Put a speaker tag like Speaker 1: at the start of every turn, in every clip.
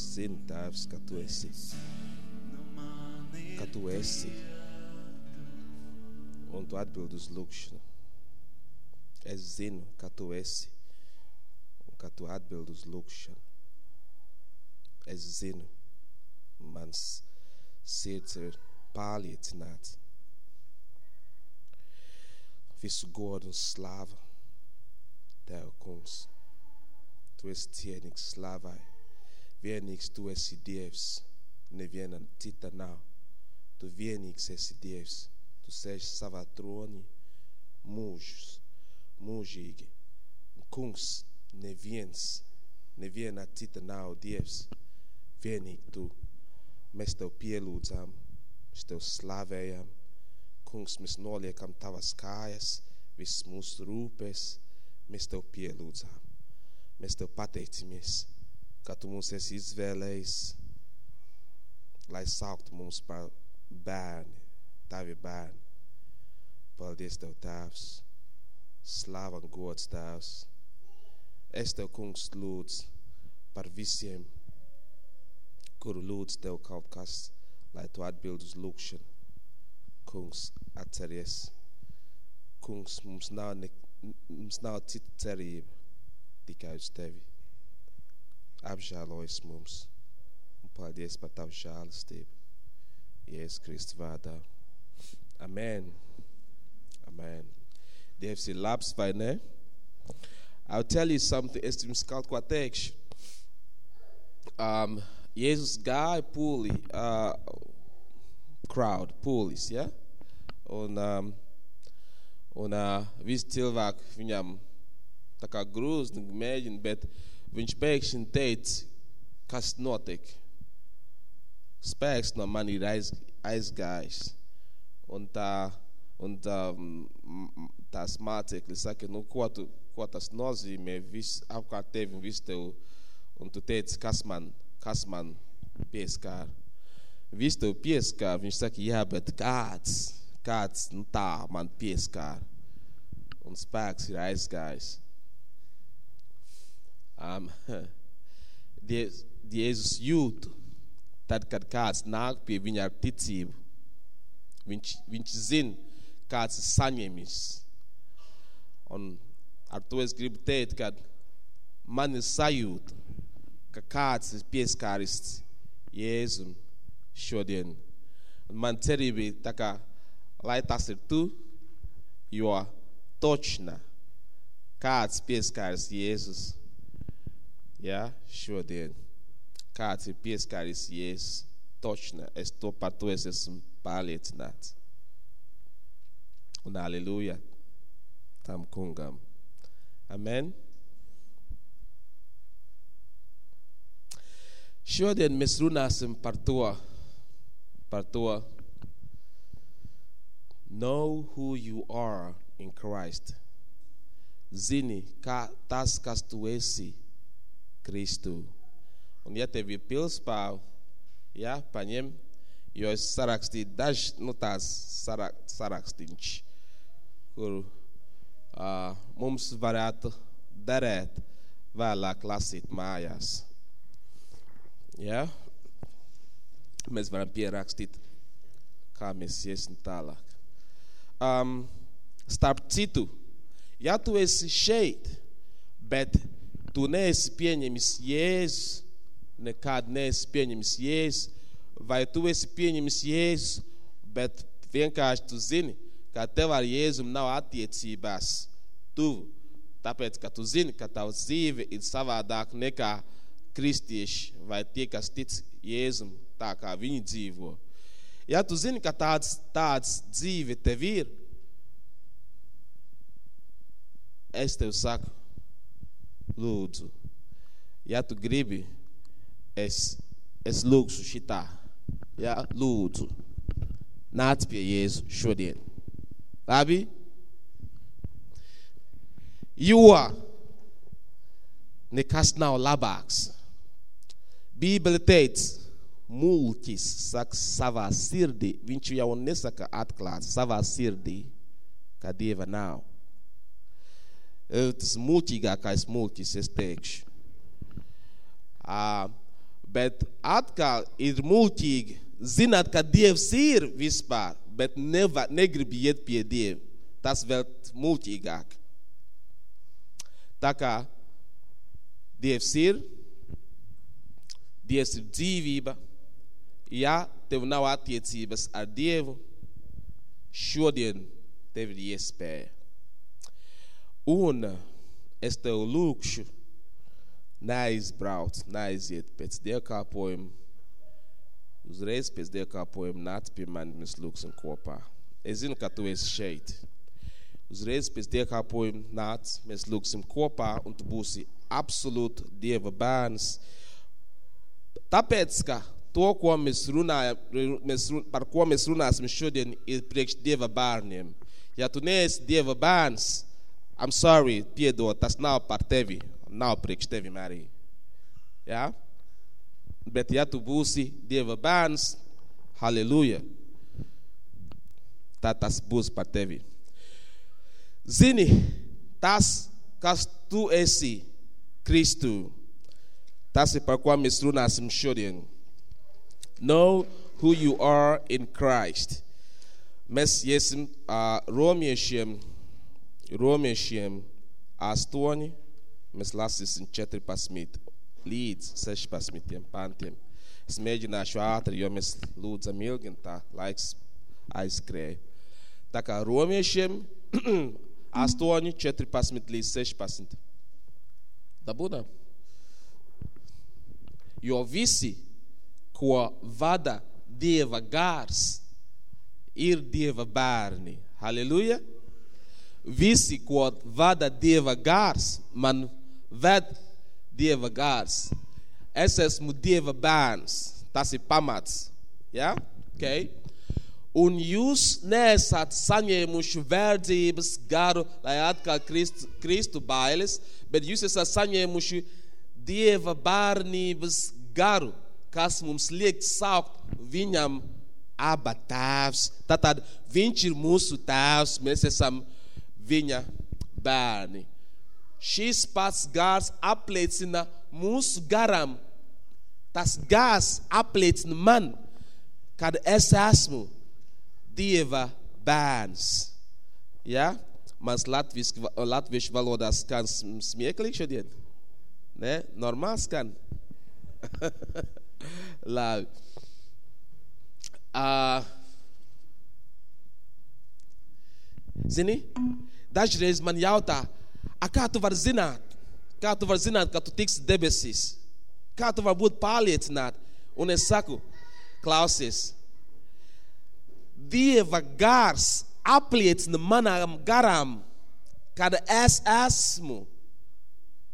Speaker 1: Es zinu, Tēvs, ka Tu esi. Ka Tu esi. Un Tu atbild uz lūkšanu. Es zinu, ka Tu esi. Un ka Tu atbild uz lūkšanu. Es zinu, mans sirds ir pārliecināts. Visu godu un slāvu Tev, kungs. Tu esi cienīgs slāvai. Vienīgs Tu esi Dievs. Neviena cita nav. Tu vienīgs esi Dievs. Tu sēž savā tronī mūžus, mūžīgi. Un, kungs, neviens, neviena cita nav Dievs. Vienīgi Tu. Mēs Tev pielūdzām, mēs Tev slavējam. Kungs, mēs noliekam Tavas kājas, visas mūsu rūpes, mēs Tev pielūdzām. Mēs Tev pateicamies, ka Tu mūs esi izvēlējis, lai sauktu mums par bērni, Tavi bērni. Paldies Tev, Tēvs, slava un gods, Tēvs. Es Tev, kungs, lūdzu par visiem, kuru lūdzu Tev kaut kas, lai Tu atbild uz lūkšanu. Kungs, atceries, kungs, mums nav, ne, mums nav cita cerība tikai uz Tevi. Apžēlojas mums un paldies par Tavu žālistību. Jēzus Kristus vārdā. Amen. Amen. Dievs ir labs, vai ne? I'll tell you something, es jums kaut ko teikšu. Um, Jēzus gāja pūlī, uh, crowd, pūlis, ja? Un, um, un uh, visi cilvēki viņam tā kā grūzni mēģina, bet viņš pēkšņi teica, kas notiek. Spēks no mani ir aiz, aizgājis. Un tā, un tā, tās mācekļi saka, nu, ko, tu, ko tas nozīmē, viss apkārt tevi viss tev, un tu teici, kas man, kas man pieskāra. Viss tev pieskāra, viņš saka, jā, bet kāds, kāds, nu tā man pieskāra. Un spēks ir aizgājis. Um, Jēzus jūt, tad, kad kāds nāk pie viņa ar ticību, viņš, viņš zina, kāds ir saņēmis. Un ar to es gribu teikt, ka man ir sajūta, ka kāds ir pieskāris Jēzum šodien. Un man cerība ir tā kā, lai tas ir tu, jo točna kāds pieskāris Jēzus. Ja, šodien kāds ir pieskāris Jēzus. Točna, es to par to es esmu pārliecināts. Un aleluja tam kungam. Amen. Šodien mēs runāsim par to, par to, know who you are in Christ. Zini, kā tas, kas tu esi Kristu. Un ja tev ir pilspāv, ja, paņem, jo es sarakstīju dažs, nu tās sarak, sarakstīņš, kur uh, mums varētu derēt vēlāk lasīt mājās. Ja? Mēs varam pierakstīt, kā mēs iesim tālāk. Um, starp citu, ja tu esi šeit, bet tu neesi pieņemis Jēzus, nekad neesi pieņemis Jēzus, vai tu esi pieņemis Jēzus, bet vienkārši tu zini, ka tev ar Jēzum nav attiecībās tuvu, tāpēc, ka tu zini, ka tavs dzīve ir savādāk nekā kristieši vai tie, kas tic Jēzum tā, kā viņi dzīvo. Ja tu zini, ka tāds, tāds dzīve tev ir, es tev saku, lūdzu, ja tu gribi, es, es lūgšu šitā, ja, lūdzu, nāc pie Jēzu šodien. Labi? Jo nekas nav labāks. Bībele teica, mulķis saka savā sirdī, viņš jau nesaka atklāts savā sirdī, ka Dieva nav. Tas muļķīgākais muļķis, es teikšu. Uh, Bet atkal ir muļķīgi zināt, ka Dievs ir vispār, bet neva, negrib iet pie Dieva. Tas vēl muļķīgāk. Tā kā Dievs ir, Dievs ir dzīvība. Ja tev nav attiecības ar Dievu, šodien tev ir iespēja. Un es tev lūkšu, neaizbrauc, neaiziet pēc dievkalpojuma. Uzreiz pēc dievkalpojuma nāc pie manis, mēs lūksim kopā. Es zinu, ka tu esi šeit. Uzreiz pēc dievkalpojuma nāc, mēs lūksim kopā, un tu būsi absolūti Dieva bērns. Tāpēc, ka to, ko mēs runājam, mēs, par ko mēs runāsim šodien, ir priekš Dieva bērniem. Ja tu neesi Dieva bērns, I'm sorry, piedod, tas nav par tevi, nav priekš tevi arī. Ja? Bet ja tu būsi Dieva bērns, halleluja, tad tas būs par tevi. Zini, tas, kas tu esi Kristu, tas ir par ko mēs runāsim šodien. Know who you are in Christ. Mēs iesim uh, romiešiem, romiešiem 8, mēs lasīsim 14 līdz 16 pantiem. Es mēģināšu ātri, jo mēs lūdzam ilgi un tā laiks aizskrēja. Tā kā romiešiem 8, 14 līdz 16. Dabūna? Jo visi, ko vada Dieva gars, ir Dieva bērni. Halleluja! Visi, ko vada Dieva gars, man ved Dieva gars. Es esmu Dieva bērns. Tas ir pamats. Ja? Okay? Un jūs nesat saņēmuši verdzības garu, lai atkal Kristu, Kristu bailes, bet jūs esat saņēmuši Dieva bērnības garu, kas mums liek saukt viņam aba tēvs. Tātad viņš ir mūsu tēvs, mēs esam viņa bērni. Šis pats gars apliecina mūsu garam. Tas gars apliecina man, kad es esmu Dieva bērns. Ja? Mans latviešu valodā skan smieklīgi šodien. Ne? Normāli skan. Labi. Uh, zini, dažreiz man jautā, kā tu vari zināt, kā tu vari zināt, ka tu tiksi debesīs? Kā tu vari būt pārliecināts? Un es saku, klausies, Dieva gars apliecina manām garām, kad es esmu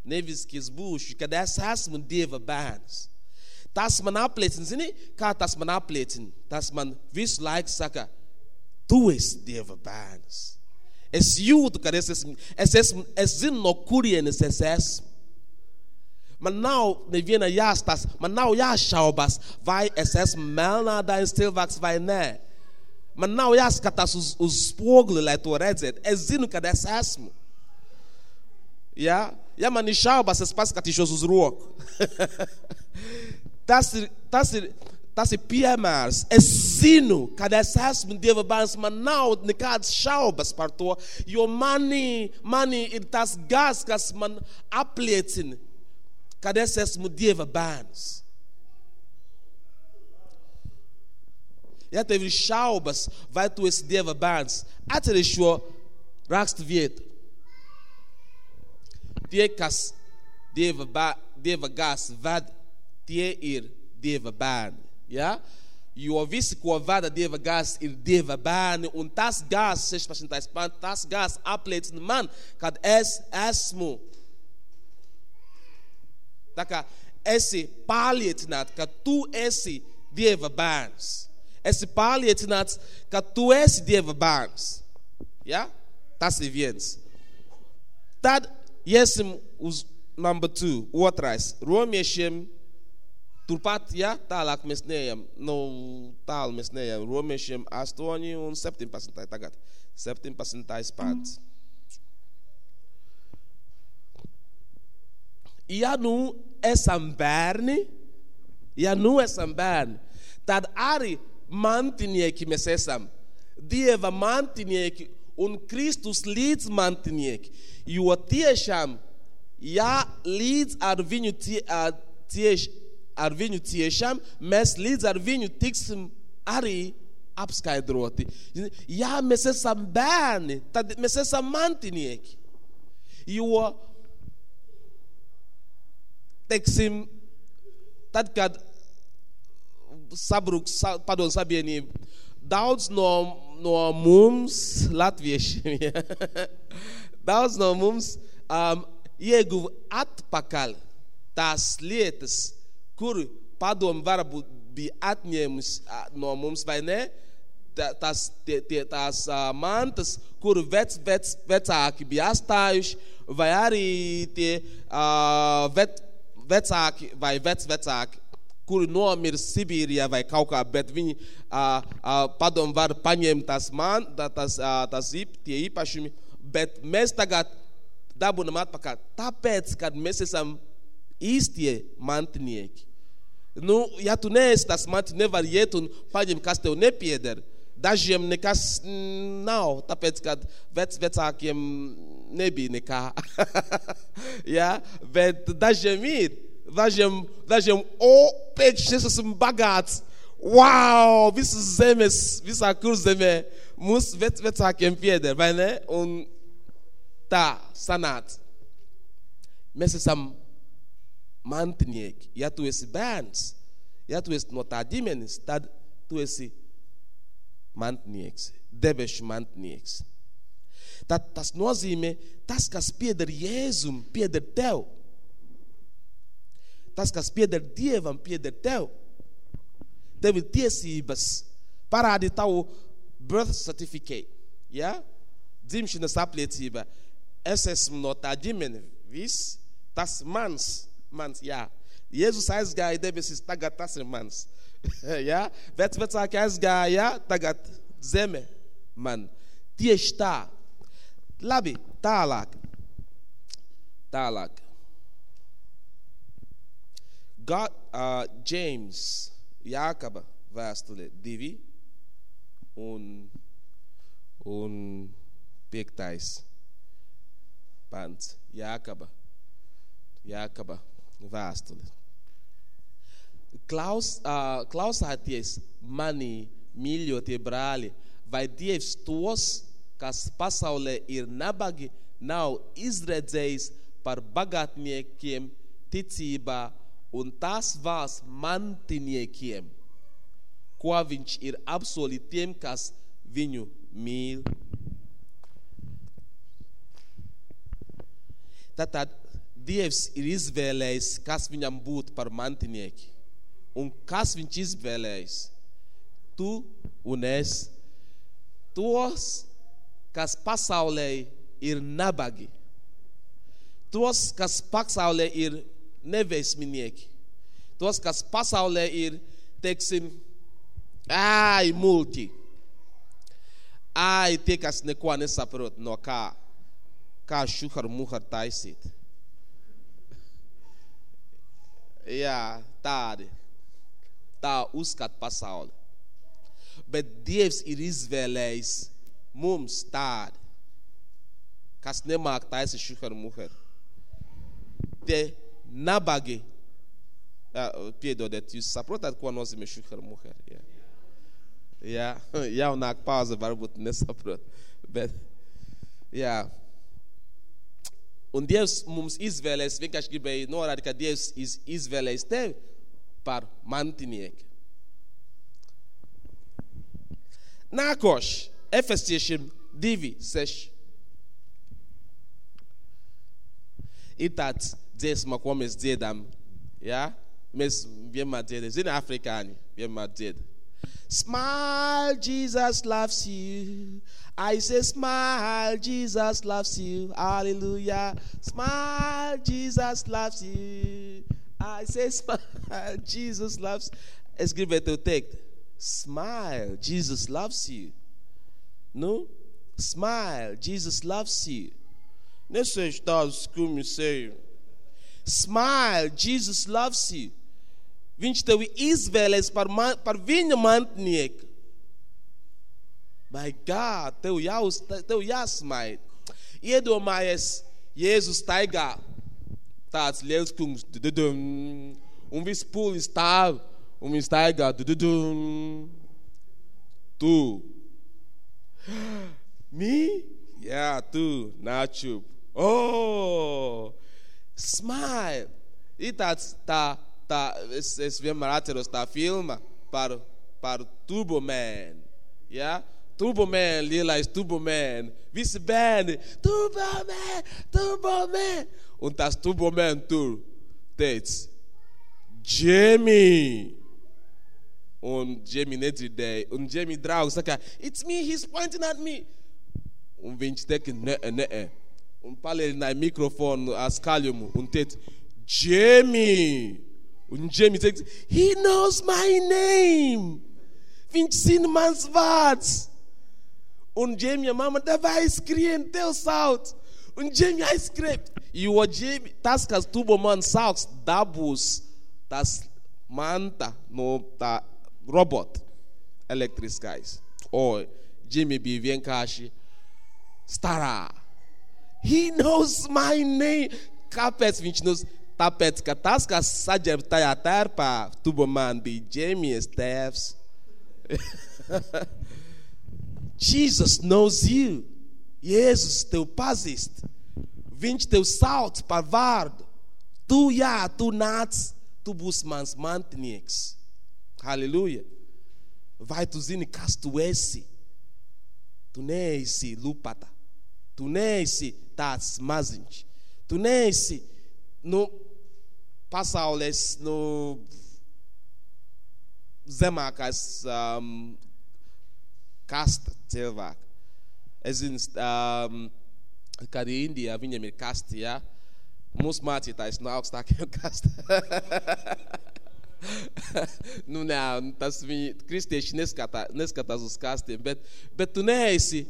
Speaker 1: nevis ka es būšu, kad es esmu Dieva bērns. Tas man apliecina, zini, kā tas man apliecina? Tas man visu laiku saka, tu esi Dieva bērns. Es jūtu, ka es esmu, es esmu, es zinu, no kurienes es esmu. Man nav neviena jāstāsta, man nav jāšaubas, vai es esmu melnādains cilvēks vai nē. Man nav jāskatās uz, uz spoguli, lai to redzētu. Es zinu, kad es esmu. Ja, ja man ir šaubas, es paskatīšos uz roku. tas, ir, tas, ir, tas ir piemērs. Es zinu, kad es esmu Dieva bērns, man nav nekādas šaubas par to, jo manī, manī ir tas gars, kas man apliecina, kad es esmu Dieva bērns. Ja tev ir šaubas, vai tu esi Dieva bērns, atceries šo rakstu vietu. Tie, kas Dieva, bā, dieva gās ved, tie ir Dieva bērni. Ja? Jo visi, ko vada Dieva gās, ir Dieva bērni. Un tas gās, 16. pants, tas gās apliecina man, kad es esmu. Tā kā esi pārliecināts, ka tu esi Dieva bērns. Esi pārliecināts, ka tu esi Dieva bērns. Ja? Tas ir viens. Tad iesim uz number two, otrais. Romiešiem turpat, ja, tālāk mēs neejam, nu, tālu mēs neejam. Romiešiem 8 un 17. tagad. 17. pants. Ja nu esam bērni, Ja, nu esam bērni. Tad arī mantinieki mēs esam. Dieva mantinieki un Kristus līdzmantinieki. Jo tiešām, ja līdz ar viņu, tie, cieš, ar viņu ciešam, mēs līdz ar viņu tiksim arī apskaidroti. Ja mēs esam bērni, tad mēs esam mantinieki. Jo, teiksim, tad, kad sabruks padomu sabiedrība, daudz no, no mums, latviešiem, ja, daudz no mums um, ieguva atpakaļ tās lietas, kur padomu varbūt bija atņēmusi no mums, vai ne? tās, tie, tie, tās mantas, kuru vec, vec, vecāki bija atstājuši, vai arī tie uh, vec, vecāki vai vecvecāki, kuri nomira Sibīrijā vai kaut kā, bet viņi uh, uh, padomu var paņemt tās, man, tās, uh, tās tie īpašumi, bet mēs tagad dabūnam atpakaļ. Tāpēc, kad mēs esam īstie mantinieki. Nu, ja tu neesi tas mans, nevar iet un paņemt, kas tev nepieder. Dažiem nekas nav, tāpēc, ka vec, vecākiem nebija nekā. ja? Bet dažiem ir. Dažiem, dažiem o, pēkšņi es esmu bagāts. Wow, visas zemes, visā kurzemē mūsu vec, vecākiem pieder, vai ne? Un tā sanāca. Mēs esam mantinieki. Ja tu esi bērns, ja tu esi no tā ģimenes, tad tu esi mantnieks, debešu mantnieks. Tad tas nozīmē, tas, kas pieder Jēzum, pieder tev. Tas, kas pieder Dievam, pieder tev. Tev ir tiesības parādīt tavu birth certificate, ja? dzimšanas apliecība. Es esmu no tā ģimene, viss, tas mans, jā. Jēzus aizgāja debesis, tagad tas ir mans. ja? Vec vecāki aizgāja, tagad zeme man. Tieši tā. Labi, tālāk. Tālāk. God, uh, James, Jākaba vēstule 2 un, un 5. pants. Jākaba. Jākaba vēstule klaus, uh, klausāties manī, mīļotie brāļi, vai Dievs tos, kas pasaulē ir nabagi, nav izredzējis par bagātniekiem ticībā un tās valsts mantiniekiem, ko viņš ir apsolījis tiem, kas viņu mīl. Tātad Dievs ir izvēlējis, kas viņam būtu par mantinieki un kas viņš izvēlējis? Tu un es. Tos, kas pasaulē ir nabagi. Tos, kas pasaulē ir neveiksminieki. Tos, kas pasaulē ir, teiksim, ai, multi. Ai, tie, kas neko nesaprot no kā, kā šuhar muhar taisīt. Jā, tādi tā uzskata pasauli. Bet Dievs ir izvēlējis mums tādu, kas nemāk taisīt šuharu muheru. Tie nabagi, piedodiet, jūs saprotat, ko nozīmē šuharu muheru? Jā. Jā, jaunāk pauze varbūt nesaprot, bet jā. Un Dievs mums izvēlēs, vienkārši gribēju norādīt, ka Dievs izvēlēs tevi par mantinieki. Nākošais, Efesiešiem 2, 6. Ir tāds dziesma, ko mēs dziedam. Ja? Mēs vienmēr dziedam. Zini, afrikāņi vienmēr dzied. Smile, Jesus loves you. I say, smile, Jesus loves you. Hallelujah. Smile, Jesus loves you. I say, smile, Jesus loves. Escreve teu texto. Smile, Jesus loves you. No? Smile, Jesus loves you. Nesse estado como sei. Smile, Jesus loves you. Viņš tevi izvēlēs par, man, par viņa mantnieku. My God, tev, jāuz, tev jāsmaid. Iedomājies, Jēzus staigā tāds liels kungs, un viss pūlis stāv, un viņš staigā, tu. Me? Yeah, tu, Nacho. Oh, smile. E tāds, tā, tā, es, es vienmēr atceros tā filma par, par Turbo Man. Ja? Turbo Man, lielais Turbo Man. Visi bērni, Turbo Man, Turbo Man. Un tas Turbo Man tur teica, Jamie. Un Jamie nedzirdēja. Un Jamie draugs saka, it's me, he's pointing at me. Un viņš teica, nē, nē. Un palielināja mikrofonu skaļumu un teica, Jamie. Un Jamie teica, he knows my name. Viņš zina mans vārds. Un Jamie, mamma, vai skrien tev sauc. Un Jamie aizskrēja. Jo Jamie, tas, kas tubo man sauc, dabūs tas manta no tā robota elektriskais. O, Jamie bija vienkārši starā. He knows my name. Kāpēc viņš nos? Tāpēc, ka tas, kas saģērbs tajā tērpā, tubo man bija Jamie's tēvs. Jesus knows you. Jēzus tev pazīst. Viņš tev sauc par vārdu. Tu, jā, tu nāc, tu būsi mans mantinieks. Halleluja. Vai tu zini, kas tu esi? Tu neesi lupata. Tu neesi tāds maziņš. Tu neesi, nu, pasaules nu, zemākais um, kasta cilvēks. Es zinu, um, kad Indijā viņam ir kasti, ja? mūsu mācītājs no augstākajiem kastiem. nu, nē, tas viņi, kristieši neskatā, neskatās uz kastiem, bet, bet tu neesi,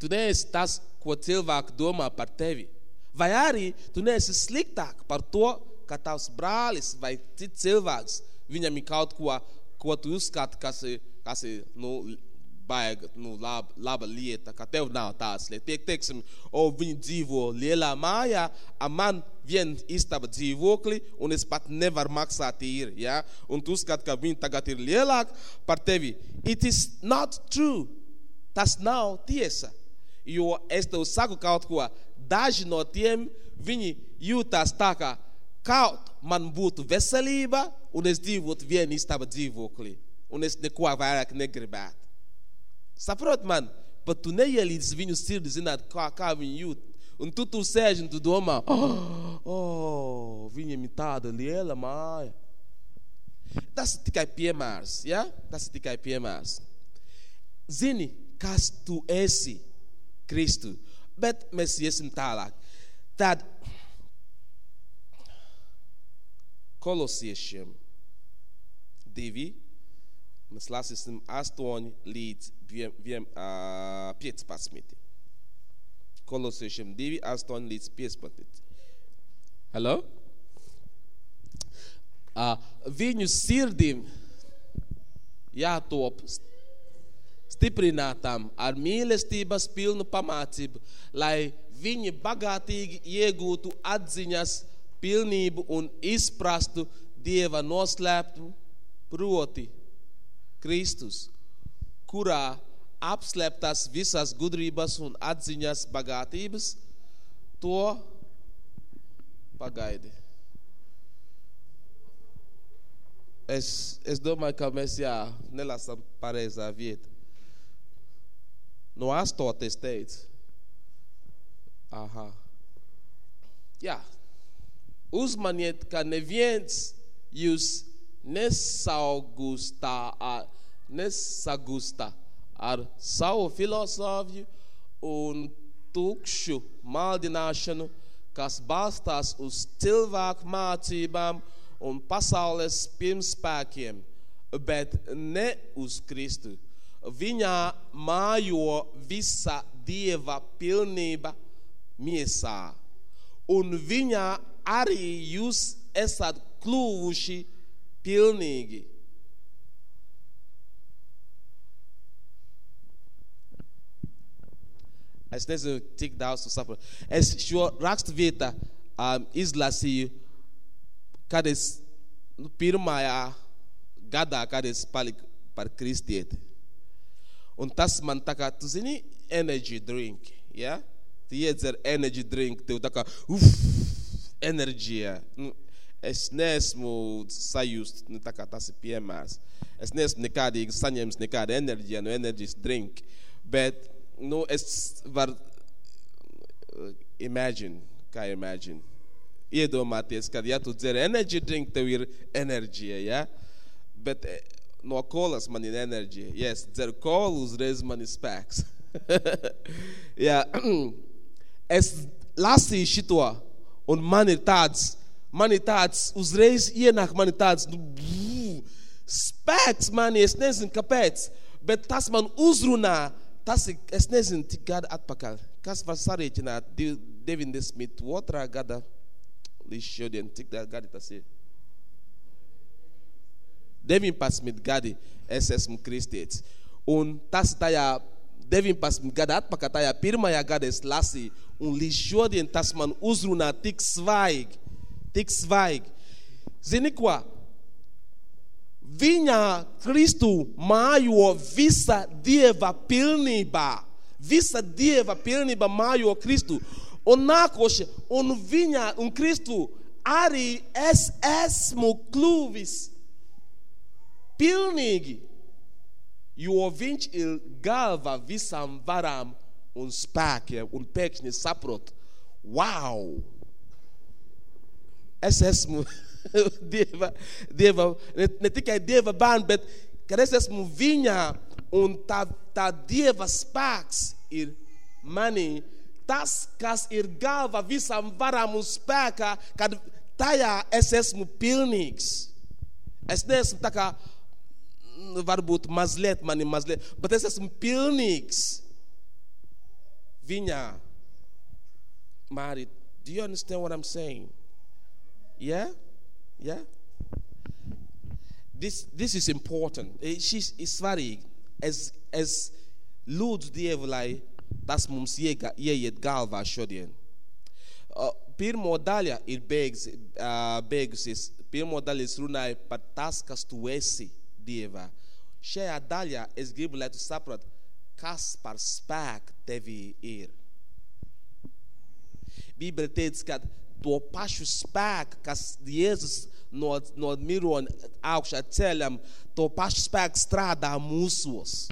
Speaker 1: tu neesi tas, ko cilvēki domā par tevi. Vai arī tu neesi sliktāk par to, ka tavs brālis vai cits cilvēks, viņam ir kaut ko, ko tu uzskati, kas ir, kas ir nu, baigi, nu, laba, laba lieta, ka tev nav tāds lieta. Tiek, teiksim, o, viņi dzīvo lielā mājā, a man vien istaba dzīvokli, un es pat nevaru maksāt īri, ja? Un tu uzskati, ka viņi tagad ir lielāk par tevi. It is not true. Tas nav tiesa. Jo es tev saku kaut ko, tiem viņi jūtas tā, kā kaut man būtu veselība, un es dzīvotu vienā istaba dzīvoklī, un es neko vairāk negribētu. Saprot man, bet tu neielīdz viņu sirdi zināt, kā, kā viņi jūt. Un tu tur sēž un tu domā, oh, oh, viņam ir tāda liela māja. Tas ir tikai piemērs, ja? Tas ir tikai piemērs. Zini, kas tu esi Kristu. Bet mēs iesim tālāk. Tad kolosiešiem divi, mēs lasīsim 8 līdz 15. Kolosiešiem 2, 8 līdz 15. Hello? Uh, viņu sirdim jātop stiprinātām ar mīlestības pilnu pamācību, lai viņi bagātīgi iegūtu atziņas pilnību un izprastu Dieva noslēptu proti Kristus, kurā apslēptas visas gudrības un atziņas bagātības, to pagaidi. Es, es domāju, ka mēs jā, nelasām pareizā vietā. No astoties teica, aha, jā, uzmaniet, ka neviens jūs nesaugustā, nesagusta ar savu filozofiju un tukšu maldināšanu, kas balstās uz cilvēku mācībām un pasaules pirmspēkiem, bet ne uz Kristu viņā mājo visa dieva pilnība miesā. Un viņā arī jūs esat kļuvuši pilnīgi. Es nezinu, cik daudz tu saproti. Es šo rakstu vietā um, izlasīju, kad es nu, pirmajā gadā, kad es paliku par kristieti. Un tas man tā kā, tu zini, energy drink, ja? Tu iedzer energy drink, tā kā, uff, enerģija. Nu, es neesmu sajust, nu, tā kā tas ir piemērs. Es neesmu nekādīgi saņēmis nekādu enerģiju no enerģijas drink, bet nu, es varu imagine, kā imagine. Iedomāties, ka, ja tu dzer energy drink, tev ir enerģija, ja? Bet no kolas man ir enerģija. Ja es dzeru kolu, uzreiz man ir spēks. ja. Es lasīju šito, un man ir tāds, man ir tāds, uzreiz ienāk man ir tāds, nu, spēks manī, es nezinu kāpēc, bet tas man uzrunā, tas ir, es nezinu, cik gadu atpakaļ. Kas var sarēķināt 92. gada līdz šodien, cik gadi tas ir? 19 gadi es esmu kristietis. Un tas tajā 19 gadu atpakaļ, tajā pirmajā gadā es lasīju, un līdz šodien tas man uzrunā tik svaigi, tik svaigi. Zini ko? Viņa Kristu mājo visa Dieva pilnībā. Visa Dieva pilnība mājo Kristu. Un nākošais, un viņa un Kristu arī es esmu kļuvis pilnīgi, jo viņš ir galva visam varam un spēkiem, un pēkšņi saprot, wow! Es esmu Dieva, Dieva ne, ne tikai Dieva bērns, bet kad es esmu viņa un tā, tā Dieva spēks ir manī, tas, kas ir galva visam varam un spēkā, kad tajā es esmu pilnīgs. Es neesmu tā kā, varbūt mazliet mani mazliet, bet es esmu pilnīgs viņā. Mari, do you understand what I'm saying? Yeah? Yeah? This, this is important. Šis ir svarīgi. Es, es lūdzu Dievu, lai tas mums iega, ieiet galvā šodien. Uh, pirmo daļa ir beigs, uh, beigusies. Pirmo daļu es runāju par tas, kas tu esi Dievā. Šajā daļā es gribu, lai tu saproti, kas par spēku tevī ir. Bībele teica, ka to pašu spēku, kas Jēzus no, no miroņa augšā ceļam, to pašu spēku strādā mūsos.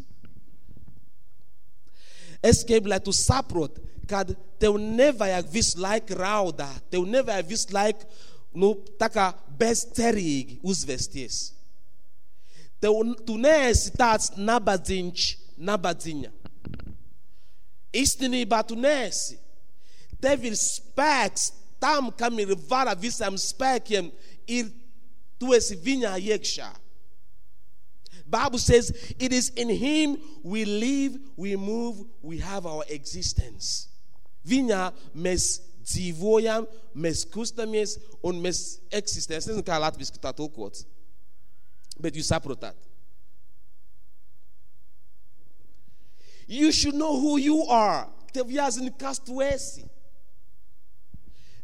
Speaker 1: Es gribu, lai tu saproti, ka tev nevajag visu laiku raudāt, tev nevajag visu laiku nu, bezcerīgi uzvesties. Tev, tu neesi tāds nabadzīņš, nabadzīņa. Īstenībā tu neesi. Tev ir spēks tam, kam ir vara visam spēkiem, ir tu esi viņā iekšā. Bible says it is in him we live, we move, we have our existence. Viņā mēs dzīvojam, mēs kustamies un mēs eksistējam. Es nezinu, kā latviešu tā tulkots, bet jūs saprotat. You should know who you are. Tev jāzina, kas.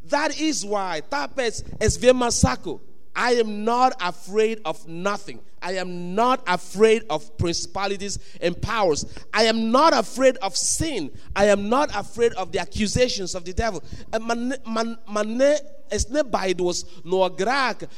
Speaker 1: That is why, tāpēc es I am not afraid of nothing. I am not afraid of principalities and powers. I am not afraid of sin. I am not afraid of the accusations of the devil. Eh, man, man, man es nebaidos no grēkai,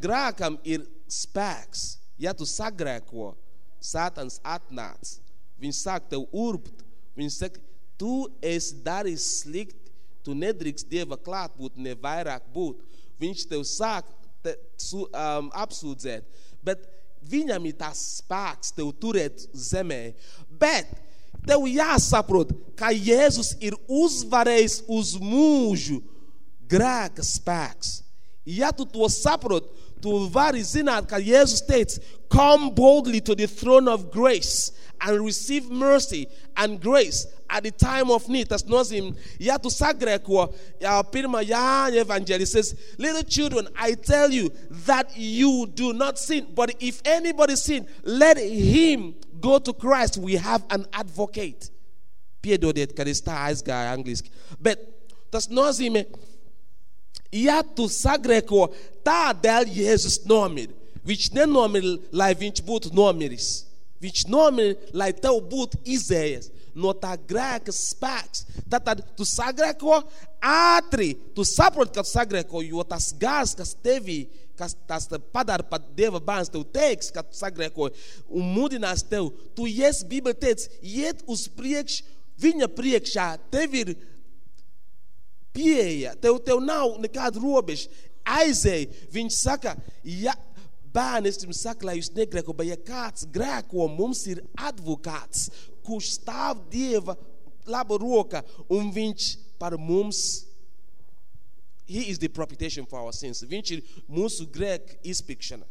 Speaker 1: grēkam ir spēks. Ja tu sagrēko, Sātans atnāc, viņš sāk tev urbt, viņš saka, tu esi darījis slikti, tu nedrīkst Dieva klātbūtnē vairāk būt. Viņš tev sāk te, su, um, apsūdzēt, bet viņam ir tas spēks tev turēt zemē. Bet tev jāsaprot, ka Jēzus ir uzvarējis uz mūžu grēka spēks. Ja tu to saproti, tu vari zināt, ka Jēzus teica, come boldly to the throne of grace and receive mercy and grace at the time of need. Tas nozīmē, ja tu sagrēko, ja pirmā ya evanģēlis says, little children, I tell you that you do not sin, but if anybody sin, let him go to Christ. We have an advocate. Piedodiet, kad es tā aizgāju angliski. Bet tas nozīmē, ja tu sagrēko tādēļ Jēzus nomira, viņš nenomira, lai viņš būtu nomiris. Viņš nomira, lai tev būtu izējas no tā grēka spēks. Tad, tad tu sagrēko ātri, tu saproti, ka tu sagrēko, jo tas gars, kas tevī, kas tas padara par Dieva bērns, tev teiks, ka tu sagrēko un mudinās tev. Tu ies, Bībele teica, iet uz priekšu, viņa priekšā, tev ir pieeja, tev, tev nav nekāda robeža. Aizēj, viņš saka, ja, bērni, es jums saku, lai jūs negrēko, bet ja kāds grēko, mums ir advokāts, kurš stāv Dieva laba roka, un viņš par mums, he is the propitiation for our sins. Viņš ir mūsu grēka izpikšana.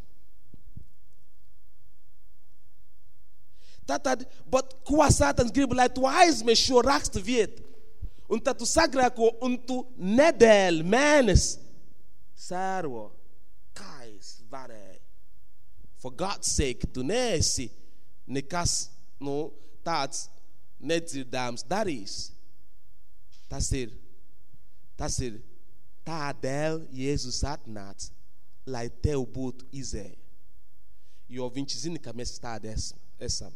Speaker 1: Tātad, bet ko Sātans grib, lai tu aizmirsti šo rakstu vietu? Un tad tu sagrēko, un tu nedēļu, mēnesi sēro, kā es varēju. For God's sake, tu neesi nekas nu, tāds nedzirdāms darījis. Tas ir, tas ir tādēļ Jēzus atnāca, lai tev būtu izēja. Jo viņš zina, ka mēs tādi esam.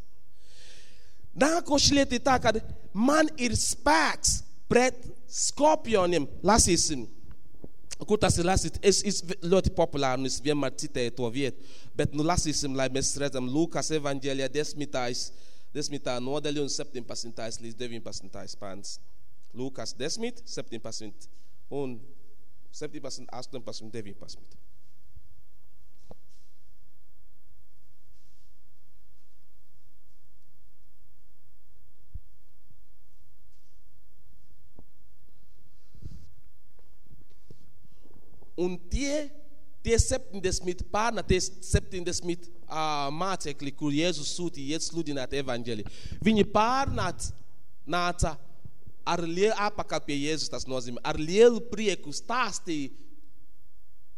Speaker 1: Nākošais lieta ir tā, ka man ir spēks pret skorpioniem. Lasīsim, kur tas ir lasīts. Es, es ļoti populāri un es vienmēr citēju to vietu. Bet nu lasīsim, lai mēs redzam Lūkas evaņģēlijā desmitais, desmitā nodaļa un 17. līdz 19. pants. Lūkas 10, 17 un 17, 18, 19. Un tie, tie 70 pārna, tie 70 uh, mācekļi, kur Jēzus sūtīja iet sludināt evaņģeli, viņi pārnāca nāca ar lielu apakaļ pie Jēzus, tas nozīmē, ar lielu prieku stāstīja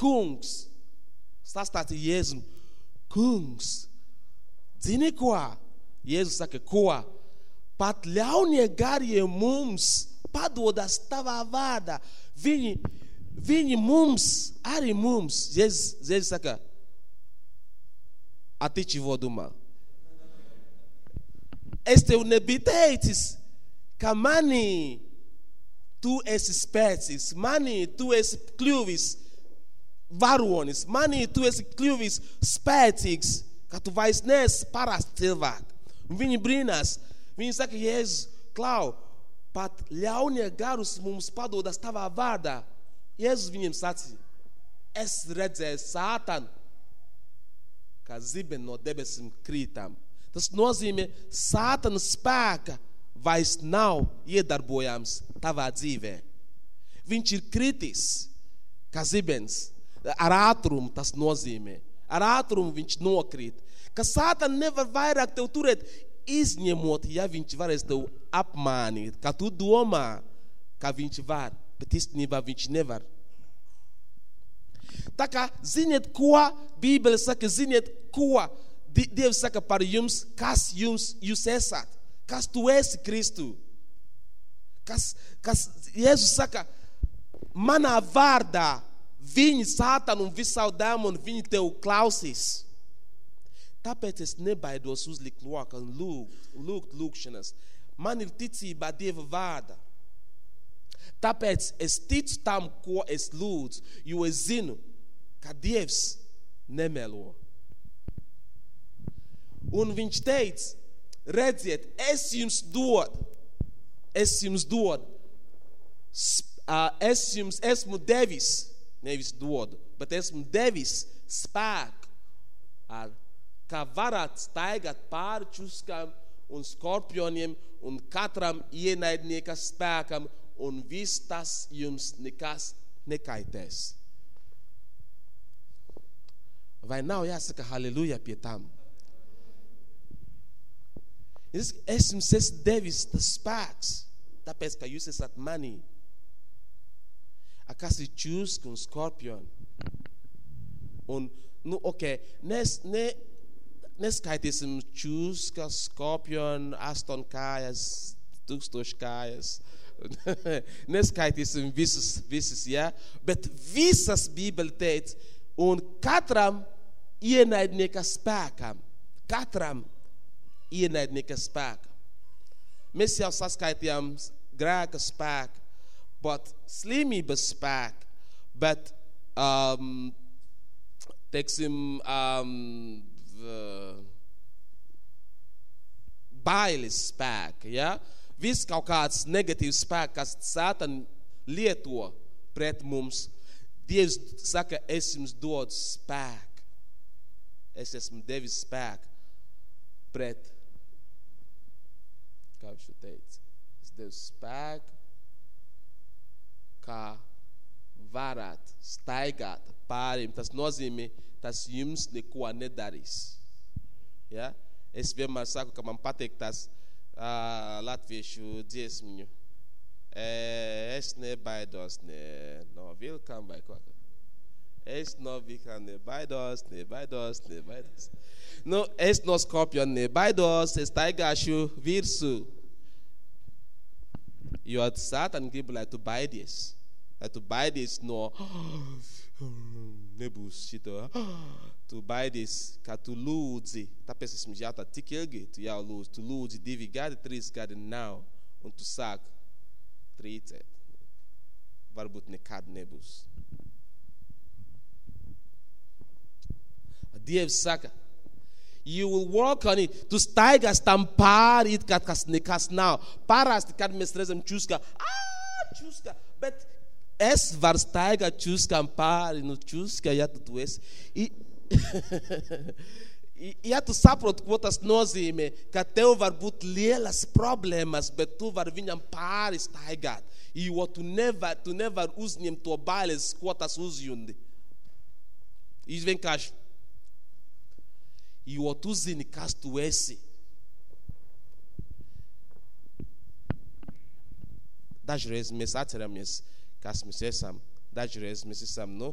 Speaker 1: kungs, stāstīja Jēzum, kungs, zini ko? Jēzus saka, ko? Pat ļaunie garie mums padodas tavā vārdā. Viņi Viņi mums, arī mums, Jēzus, Jēzus saka, a ti ce vou domā. Es tev nebiju teicis, ka manī tu esi spēcīgs, manī tu esi kļuvis varonis, manī tu esi kļuvis spēcīgs, ka tu vairs neesi parasts cilvēks. Un viņi brīnās, viņi saka, Jēzus, klau, pat ļaunie garus mums padodas tavā vārdā. Jēzus viņiem sacīja, es redzēju sātanu, kā zibeni no debesīm krītām. Tas nozīmē, sātana spēka vairs nav iedarbojams tavā dzīvē. Viņš ir kritis, kā zibens, ar ātrumu tas nozīmē. Ar ātrumu viņš nokrīt. Ka sātana nevar vairāk tev turēt, izņemot, ja viņš varēs tev apmānīt, ka tu domā, ka viņš var bet īstenībā viņš nevar. Tā kā ziniet, ko Bībele saka, ziniet, ko Dievs saka par jums, kas jums jūs esat, kas tu esi Kristu. Kas, kas Jēzus saka, manā vārdā viņi sātanu un visu savu dēmonu, viņi tev klausīs. Tāpēc es nebaidos uzlikt roku un lūgt, lūgt lūgšanas. Man ir ticība Dieva vārdā. Tāpēc es ticu tam, ko es lūdzu, jo es zinu, ka Dievs nemelo. Un viņš teica, redziet, es jums dodu, es jums dodu, es jums esmu devis, nevis dodu, bet esmu devis spēku, ar, kā varat staigāt pāri čuskām un skorpioniem un katram ienaidnieka spēkam un viss tas jums nekas nekaitēs. Vai nav jāsaka halleluja pie tam. Es esmu es devis tas spēks, tāpēc, ka jūs esat manī. A kas ir čūska un skorpioni. Un, nu, ok, nes, ne, neskaitīsim čūska, skorpionu, aston kājas, tūkstoši kājas. neskaitīsim visas, visas, ja? bet visas Bībele teica, un katram ienaidnieka spēkam, katram ienaidnieka spēkam. Mēs jau saskaitījām grēka spēku, bet slimības spēku, bet, um, teiksim, um, bailes spēku, ja? Viss kaut kāds negatīvs spēks, kas sātan lieto pret mums, Dievs saka, es jums dodu spēku. Es esmu devis spēku pret kā viņš to teica. Es devu spēku, kā varat staigāt pārim. Tas nozīmē, tas jums neko nedarīs. Ja? Es vienmēr saku, ka man patīk tas uh, latviešu dziesmiņu. Es nebaidos ne no vilkām vai ko. Es no vilkām nebaidos, nebaidos, nebaidos. Nu, es no skorpiona nebaidos, es taigāšu virsū. Jo Satan grib, lai tu baidies. Lai tu baidies no nebūs šito. Tu baidies, ka tu lūdzi. Tāpēc esmu jautā tik ilgi, tu jau lūdzi. Tu lūdzi divi gadi, trīs gadi nav. Un tu sāk trīcēt. Varbūt nekad nebūs. Dievs saka, you will walk on it. Tu staigas tam pāri, it kā kas nekas nav. Parasti, kad mēs redzam čuska, ah, čuska, bet es varu staigāt čuskam pāri, nu čuska, ja tu tu esi. I, ja tu saproti, ko tas nozīmē, ka tev var būt lielas problēmas, bet tu vari viņam pāri staigāt. Jo tu nevar, tu nevar uzņemt to bailes, ko tas uzjundi. Viņš vienkārši jo tu zini, kas tu esi. Dažreiz mēs atceramies, kas mēs esam. Dažreiz mēs esam nu,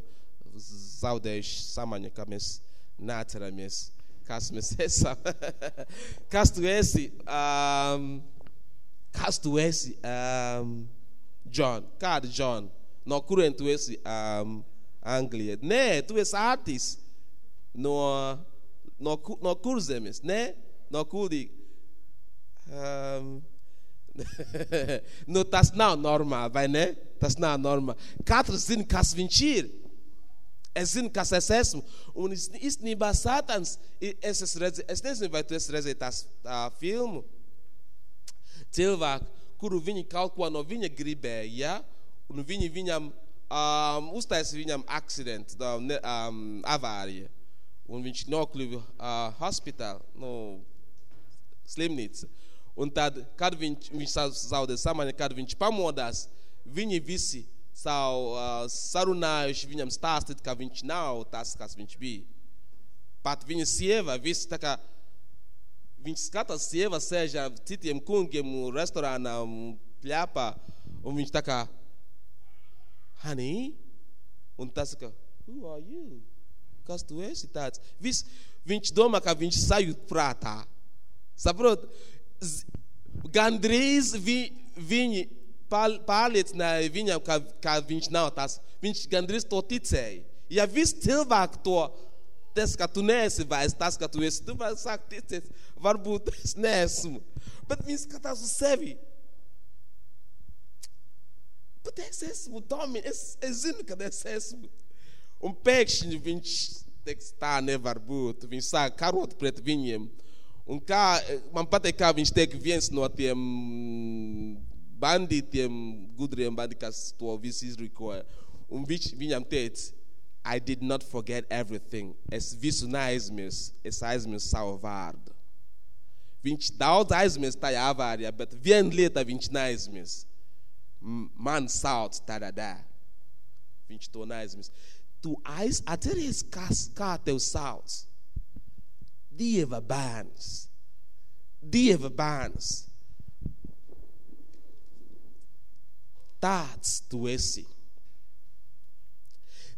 Speaker 1: zaudējuši samaņu, ka mēs neatceramies, kas mēs esam. kas tu esi? Um, kas tu esi? Um, John. Kāda John? No kurien tu esi? Um, Anglija. Nē, tu esi artists no no, no kurzemes, ne? No kuldīga. Um, nu, tas nav normāli, vai ne? Tas nav normāli. Katrs zina, kas viņš ir. Es zinu, kas es esmu. Un īstenībā Sātans, es, esmu redzi, es nezinu, vai tu esi redzējis tās tā, filmu. Cilvēku, kuru viņi kaut ko no viņa gribēja, ja? un viņi viņam um, uztaisīja viņam akcidentu, um, avāriju un viņš nokļuva uh, hospitālā, nu, slimnīca. Un tad, kad viņš, viņš zaudēja samaņu, kad viņš pamodās, viņi visi savu uh, sarunājuši viņam stāstīt, ka viņš nav tas, kas viņš bija. Pat viņa sieva, visi tā kā, viņš skatās sieva sēž ar citiem kungiem restorānā un pļāpā, un viņš tā kā, honey, un tas kā, who are you? kas tu esi tāds. Vis, viņš domā, ka viņš sajūt prātā. Saprot, gandrīz vi, viņi pārliecināja viņam, ka, ka viņš nav tas. Viņš gandrīz to ticēja. Ja viss cilvēki to tas, ka tu neesi vairs tas, ka tu esi, tu vari sākt ticēt, varbūt es neesmu. Bet viņš skatās uz sevi. Bet es esmu domini, es, es zinu, ka es esmu. Un pēkšņi viņš teiks, tā nevar būt. Viņš sāk karot pret viņiem. Un kā, man patīk, kā viņš teikt, viens no tiem bandītiem, gudriem bandītiem, kas to visu izrīkoja. Un viņš viņam teica, I did not forget everything. Es visu neaizmirsu, es aizmirsu savu vārdu. Viņš daudz aizmirst tajā avārijā, bet viena lieta viņš neaizmirst. Man sauc tādā. Viņš to neaizmirst. tu aiz, atceries, kas, kā tev sauc? Dieva bērns. Dieva bērns. Tāds tu esi.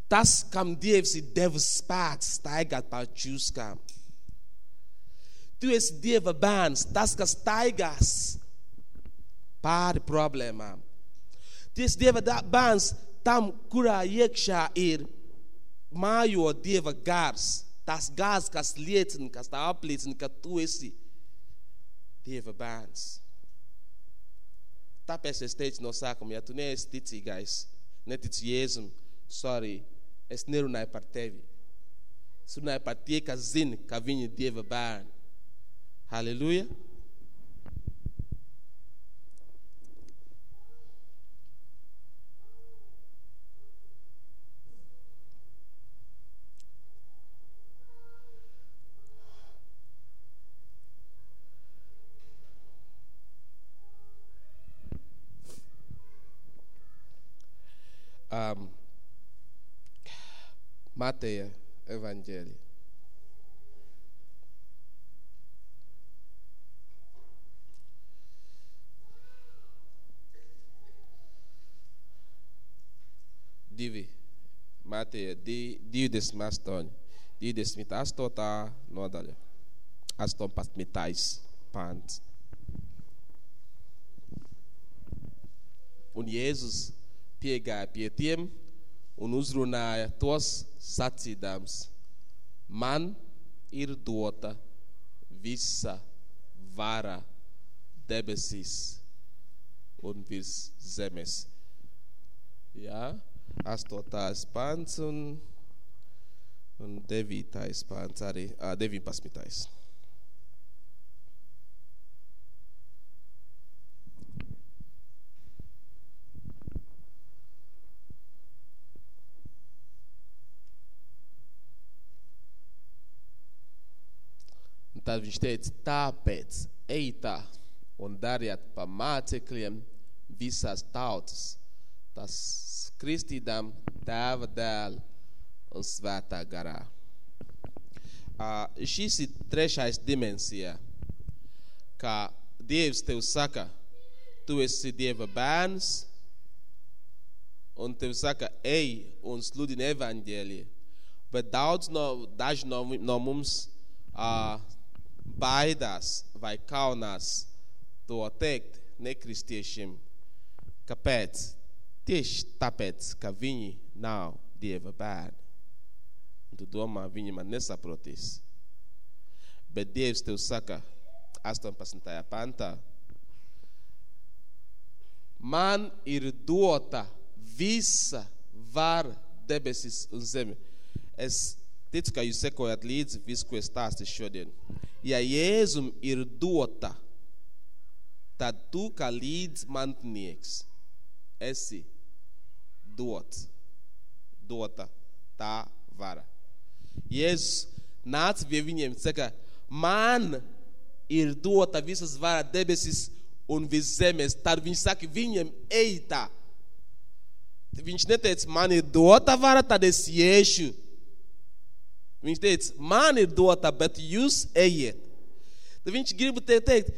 Speaker 1: Tas, kam Dievs ir devis spēks staigāt pār čūskām. Tu esi Dieva bērns, tas, kas staigās pāri problēmām. Tu esi Dieva bērns tam, kurā iekšā ir mājo Dieva gars. Tas gars, kas liecina, kas tā apliecina, ka tu esi Dieva bērns. Tāpēc es teicu no sākuma, ja tu neesi ticīgais, netici Jēzum, sorry, es nerunāju par tevi. Es runāju par tie, kas zina, ka viņi ir Dieva bērni. Halleluja! um, Mateja Evangelija. Divi, Mateja 28, 28. nodaļa, 18. pants. Un Jēzus piegāja pie tiem un uzrunāja tos sacīdams: Man ir dota visa vara debesīs un virs zemes. Jā, astotais pants un, un devītais pants arī, ā, deviņpadsmitais. Tad viņš teica, tāpēc eitā un dariet pa mācekļiem visās tautas, tas kristīdām tēva dēlu un svētā garā. Uh, šis ir trešais dimensija, kā Dievs tev saka, tu esi Dieva bērns, un tev saka, ej un sludini evaņģēliju. Bet daudz no, daži no, no mums uh, baidās vai kaunās to teikt nekristiešiem. Kāpēc? Tieši tāpēc, ka viņi nav Dieva bērni. Un tu domā, viņi man nesaprotīs. Bet Dievs tev saka 18. pantā, man ir dota visa var debesis un zeme. Es ticu, ka jūs sekojat līdzi visu, ko es stāstīšu šodien ja Jēzum ir dota, tad tu kā līdzmantnieks esi dots, dota tā vara. Jēzus nāca pie viņiem un saka, man ir dota visas vara debesis un viss zemes. Tad viņš saka viņiem, ej tā. Viņš neteica, man ir dota vara, tad es iešu. Viņš teica, man ir dota, bet jūs ejiet. Tad viņš grib te teikt,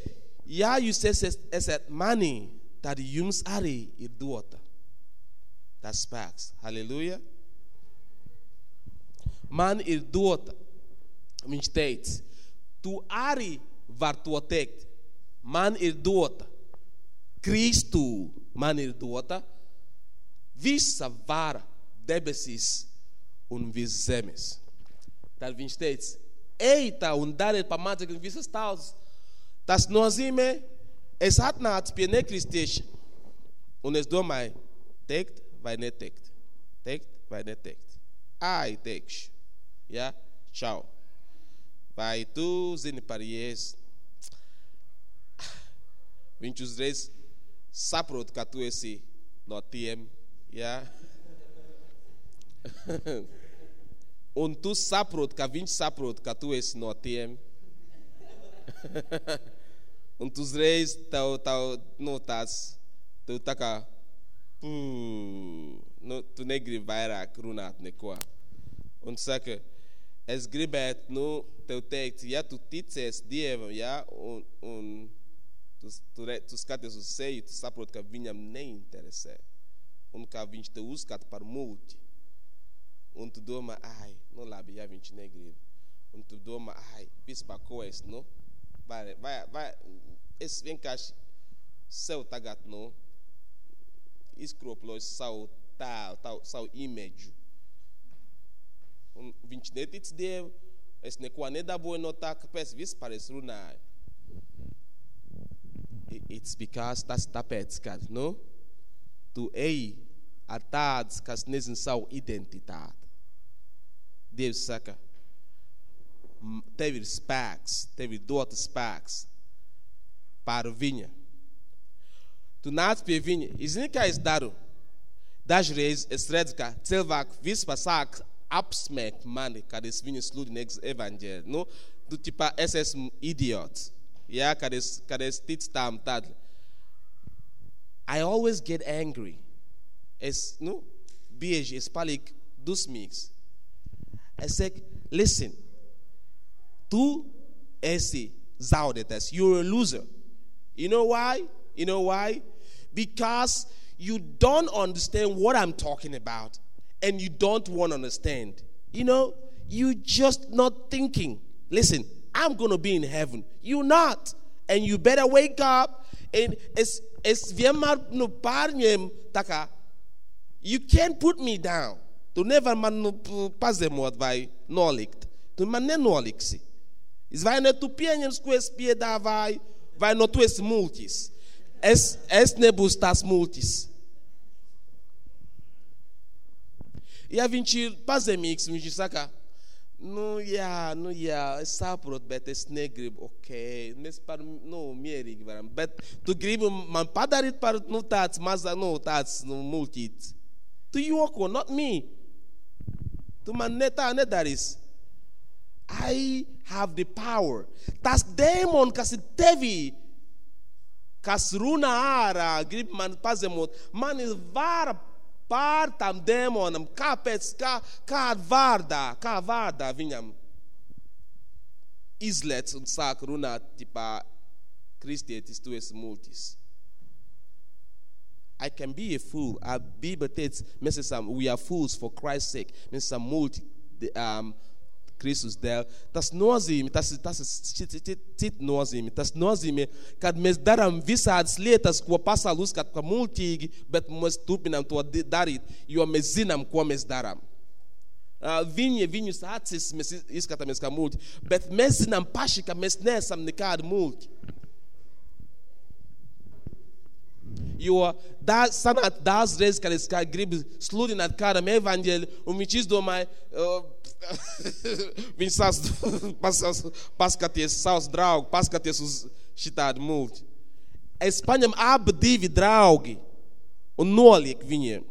Speaker 1: ja jūs esat, esat mani, tad jums arī ir dota. Tas spēks. Halleluja. Man ir dota. Viņš teica, tu arī var to teikt. Man ir dota. Kristu man ir dota. Visa vara debesīs un viss zemes. Tad viņš teica, eita un dariet pa mācekļiem visas tautas. Tas nozīmē, es atnācu pie nekristieša un es domāju, teikt vai neteikt. Teikt vai neteikt. Ai, teikšu. Ja? Čau. Vai tu zini par Jēzu? Viņš uzreiz saprot, ka tu esi no tiem. Ja? Un tu saproti, ka viņš saprot, ka tu esi no tiem. un tu uzreiz tev, tev nu, tāds, tu tā kā, pū, nu, tu negribi vairāk runāt neko. un saka, es gribētu, nu, tev teikt, ja tu ticies Dievam, ja, un, un tu, tu, re, tu skaties uz seju, tu saproti, ka viņam neinteresē, un ka viņš te uzskata par muļķi. Un tu domā, ai, nu labi, ja viņš negrib. Un tu domā, ai, vispār ko es, nu, vai, vai, vai es vienkārši sev tagad, nu, izkropļoju savu tēlu, tavu, savu imēģu. Un viņš netic Dievu, es neko nedabūju no tā, kāpēc vispār es runāju. It's because tas tāpēc, ka, nu, tu ej ar tāds, kas nezin savu identitāti. Dievs saka, tev ir spēks, tev ir dota spēks pār viņa. Tu nāc pie viņa. Zini, kā es daru? Dažreiz es redzu, ka cilvēki vispār sāk apsmēt mani, kad es viņu sludinu evaņģēli. Nu, tu tipā es esmu idiots. Ja, kad es, kad es ticu tam tad. I always get angry. Es, nu, bieži es paliku dusmīgs. Es saku, listen, tu esi zaudētājs. You're a loser. You know why? You know why? Because you don't understand what I'm talking about and you don't want to understand. You know, you just not thinking. Listen, I'm going to be in heaven. You're not. And you better wake up and es es taka. You can't put me down. Tu nevar man nu pazemot vai nolikt. Tu man nenoliksi. Es vai ne tu pieņems, ko es piedāvāju, vai no tu esi multis. Es, es nebūs tās multis. Ja viņš ir pazemīgs, viņš saka, nu jā, nu jā, es saprotu, bet es negribu, ok, mēs par, nu, mierīgi varam, bet tu gribi man padarīt par, nu, tāds mazā, nu, tāds, nu, multīts. Tu joko, not me. Tu man ne tā nedarīs. I have the power. Tas dēmon, kas ir tevī, kas runā ārā, grib man pazemot, man ir vara pār tam dēmonam, kāpēc, kā, kādā vārdā, kā vārdā viņam izlec un sāk runāt, tipā, kristietis, tu esi multis. I can be a fool. A Bība teica, mēs esam, we are fools for Christ's sake. Mēs esam multi, um, Kristus dēļ. Tas nozīmē, tas, tas ir cits nozīme. Tas nozīmē, ka mēs darām visādas lietas, ko pasaule uzskata par muļķīgi, bet mēs turpinām to darīt, jo mēs zinām, ko mēs darām. Viņi, viņus acis mēs izskatāmies kā muļķi, bet mēs zinām paši, ka mēs neesam nekādi muļķi. Jo da, sanāk dažreiz, kad es kā gribu sludināt kādam evaņģēli, un viņš izdomāja, uh, viņš sās paskaties savus draugus, paskaties uz šitādu mūļu. Es paņemu abi divi draugi un nolieku viņiem.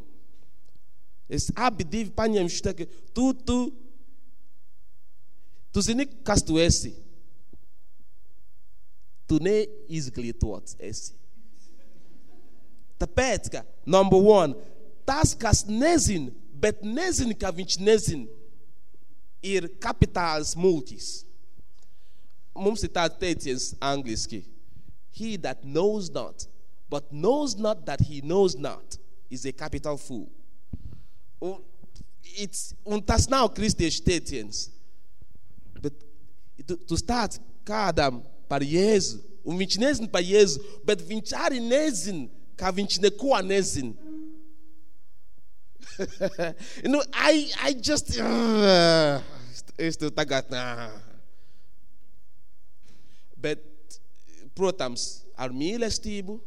Speaker 1: Es abi divi paņēmu šitā, ka tu, tu, tu zini, kas tu esi. Tu neizglītots esi. Tāpēc, ka, number one, tas, kas nezina, bet nezina, ka viņš nezina, ir kapitāls multis. Mums ir tāds teiciens angliski. He that knows not, but knows not that he knows not, is a capital fool. Un, it's, un tas nav kristiešu teiciens. Bet tu, tu stāst kādam par Jēzu, un viņš nezina par Jēzu, bet viņš arī nezina, ka viņš neko nezina. you know, I, I just, uh, es tev tagad, nā. Bet, protams, ar mīlestību,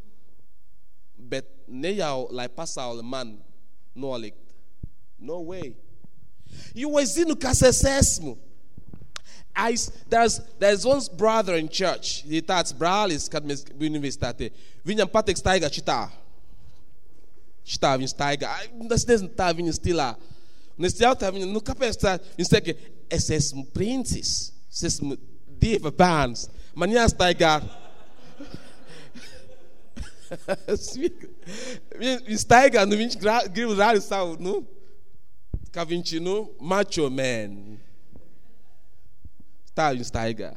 Speaker 1: bet ne jau, lai pasaule man nolikt. No way. Jo es zinu, kas es esmu. I, there's, there's one brother in church. Ir tāds brālis, kad mēs bijām universitātē. Viņam patīk staigāt šitā. Šitā viņš staigā. Es nezinu, tā viņa stilā. Un es jautāju viņam, nu kāpēc tā? Viņš saka, es esmu princis. Es esmu Dieva bērns. Man jāstaigā. viņš staigā, nu viņš grib rādīt savu, nu, ka viņš ir nu, macho man. Tā viņš staigā.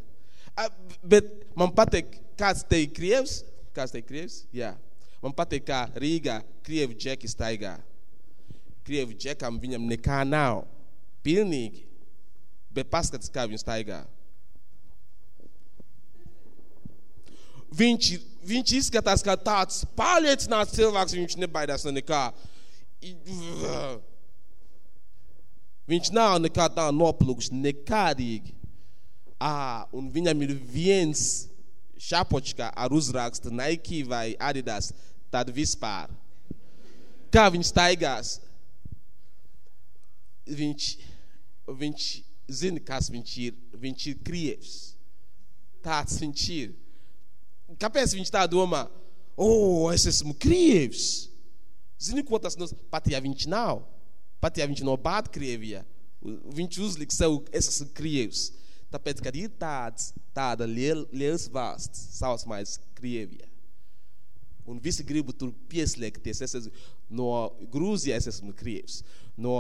Speaker 1: A, Bet man patīk, kāds te ir krievs. Kāds te ir krievs? Jā. Man patīk, kā Rīgā krievi džeki staigā. Krievi džekam viņam nekā nav. Pilnīgi. Bet paskatās, kā viņš staigā. Viņš, ir- viņš izskatās kā tāds pārliecināts cilvēks, viņš nebaidās no nekā. I- Viņš nav nekā tā noplūks, nekādīgi. À, un viņam ir viens šapočka ar uzrakstu Nike vai Adidas, tad vispār. Kā viņš staigās? Viņš, viņš zina, kas viņš ir. Viņš ir krievs. Tāds viņš ir. Kāpēc? O, es esmu krievs. Zini, ko tas nozīmē? Pat ja viņš nav, pat ja viņš no Baltkrievijas, viņš uzliks sev, es. Tāpēc, kad ir tāds, tāda liel, liels valsts, saucamais Krievija, un visi grib tur pieslēgties, es esmu no Grūzijas, es esmu krievs, no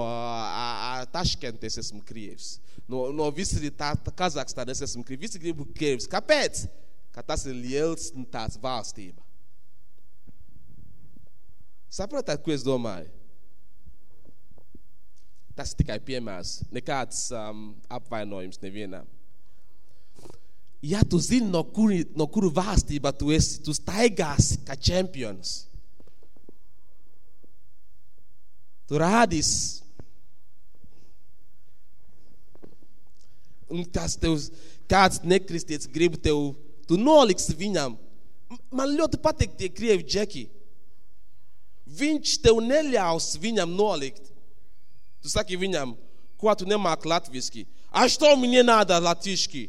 Speaker 1: Taškentas, es esmu krievs, no, no visur tā, tā Kazahstānas, es esmu krievs, visi grib krievs. Kāpēc? Ka tas ir liels un tāds valstība. Saprotat, ko es domāju? Tas tikai piemērs, nekāds um, apvainojums nevienam. E a zin nokuri nokuru vasti ba tu es tu staigas ka champions. Tu radis um tas teus cats ne kristets grib teu tu nolix vinham malhot patek de kriev jeki vinch teu neliaus vinham nolikt tu saki vinham quatro ne maklatviski a što mi nada latiski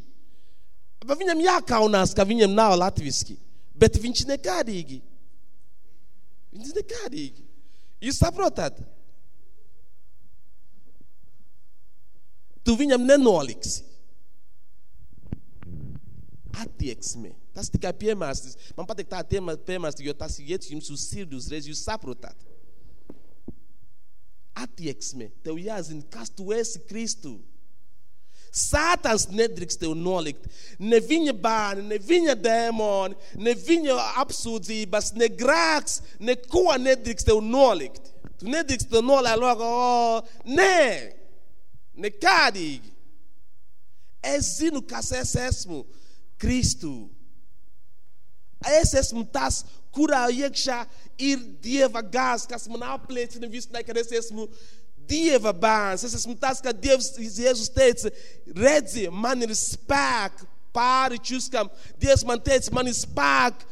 Speaker 1: Bet viņam jākaunās, ka viņam nav latviski. Bet viņš nekādīgi. Viņš nekādīgi. Jūs saprotat? Tu viņam nenoliksi. Attieksme. Tas tikai piemērs. Man patīk tā tēma piemērs, jo tas iet jums uz sirdi uzreiz, jūs saprotat. Attieksme. Tev jāzina, kas tu esi Kristu. Sātans nedrīkst tev nolikt. Ne viņa bērni, ne viņa dēmoni, ne viņa apsūdzības, ne grēks, neko nedrīkst tev nolikt. Tu nedrīkst tev nolikt, lūk, o, nē, nekādīgi. Es zinu, kas es esmu. Kristu. Es esmu tas, kurā iekšā ir Dieva gāzes, kas man apliecina visu laiku, ka es esmu Dieva bērns. Es esmu tas, ka Dievs, Jēzus teica, redzi, man ir spēks pāri čuskam. Dievs man teica, man ir spēks.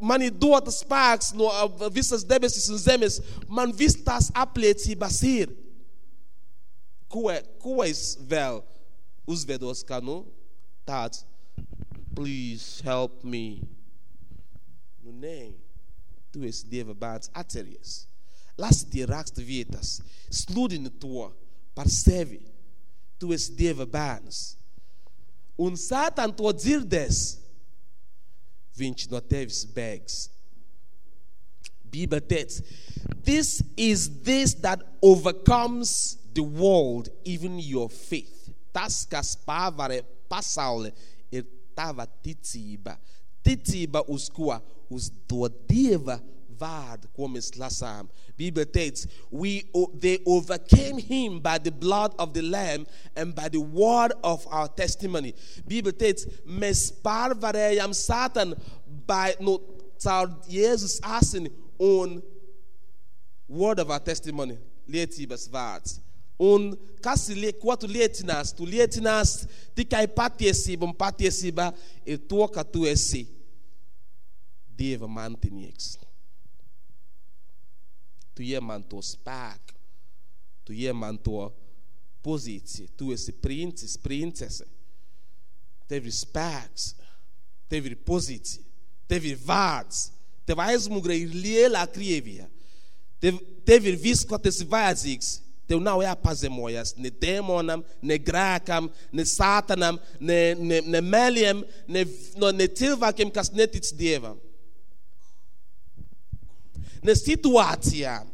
Speaker 1: Man ir dota spēks no uh, visas debesis un zemes. Man viss tās apliecības ir. Ko, ko es vēl uzvedos, kā nu tāds? Please help me. Nu, nē, tu esi Dieva bērns, atceries. Lasi tie raksta vietas, sludini to par sevi. Tu esi Dieva bērns. Un Sātan to dzirdēs, viņš no tevis bēgs. Bībele teica, this is this that overcomes the world, even your faith. Tas, kas pārvarē pasauli, ir tava ticība. Ticība uz ko? Uz to Dieva vārdu, ko mēs lasām. Bībele teica, we, o- they overcame him by the blood of the lamb and by the word of our testimony. Bībele teica, mēs pārvarējam Sātanu by, no, caur Jēzus asini un word of our testimony, liecības vārds. Un kas ir, lie- ko tu liecinās? Tu liecinās tikai patiesību, un patiesība ir to, ka tu esi Dieva mantinieks. Tu iemanto spēku, tu iemanto pozīciju, tu esi princis, princese. Tev ir spēks, tev ir pozīcija, tev ir vārds, tev aizmugurē ir liela Krievija. Tev, tev ir viss, ko tas ir vajadzīgs. Tev nav jāpazemojas ne demonam, ne grēkam, ne sātanam, ne, ne, ne meliem, ne, no, ne cilvēkiem, kas netic Dievam. Ne situācijām.